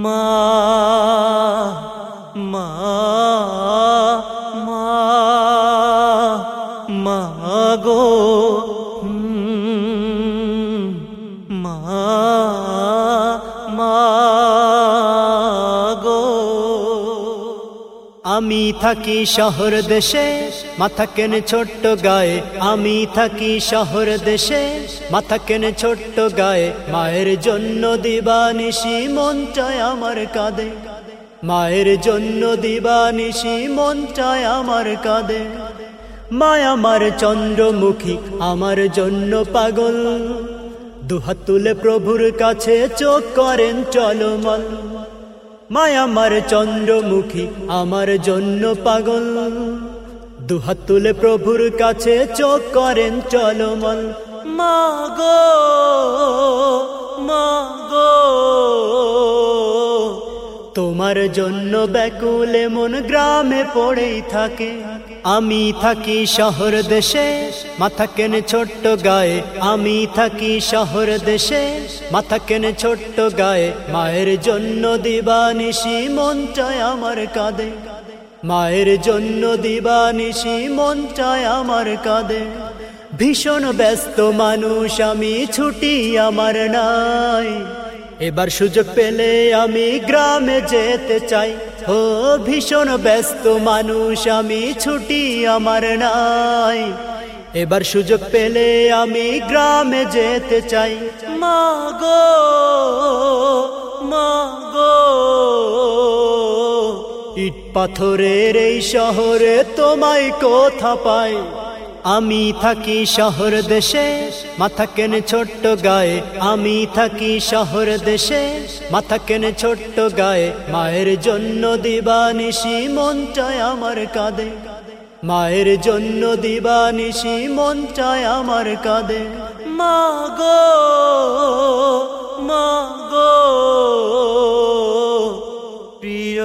মা মা আমি থাকি শহর দেশে, মাথা কেনে ছোট্ট গায়ে। আমি থাকি শহর দেশে, মাথা কেনে ছোট্ট গায়ে। মায়ের জন্য দিবানিশি মনটায় আমার কাঁদে। মায়ের জন্য দিবানিশি মনটায় আমার কাঁদে। মায় আমার চন্দ্রমুখী, আমার জন্য পাগল। দুহাত তুলে প্রভুর কাছে চোখ করেন চলমল মায় আমার চন্দ্রমুখী, আমার জন্য পাগল। দুহাত তুলে প্রভুর কাছে চোখ করেন চলমল। মাগো মাগো তোমার জন্য ব্যাকুলে মন গ্রামে পড়েই থাকে। আমি থাকি শহর দেশে, মাথা কেনে ছোট্ট গায়ে। আমি থাকি শহর দেশে, মাথা কেনে ছোট্ট গায়ে। মায়ের জন্য দিবানিশি মনটায় আমার কাঁদে। মায়ের জন্য দিবানিশি মনটায় আমার কাঁদে। ভীষণ ব্যস্ত মানুষ, আমি ছুটি আমার নাই। এবার সুযোগ পেলে আমি গ্রামে যেতে চাই। ও, ভীষণ ব্যস্ত মানুষ, আমি ছুটি আমার নাই। এবার সুযোগ পেলে আমি গ্রামে যেতে চাই। মা গো মা গো। ইট পাথরের এই শহরে তোমায় কোথা পাই? আমি থাকি শহর দেশে, মাথা কেন ছোট্ট গায়ে। আমি থাকি শহর দেশে, মাথা কেন ছোট্ট গায়ে। মায়ের জন্য দিবানিসি মন চায় আমার কাঁদে। মায়ের জন্য দিবানিশি মন চায় আমার কাঁদে। মা গো মা গো, প্রিয়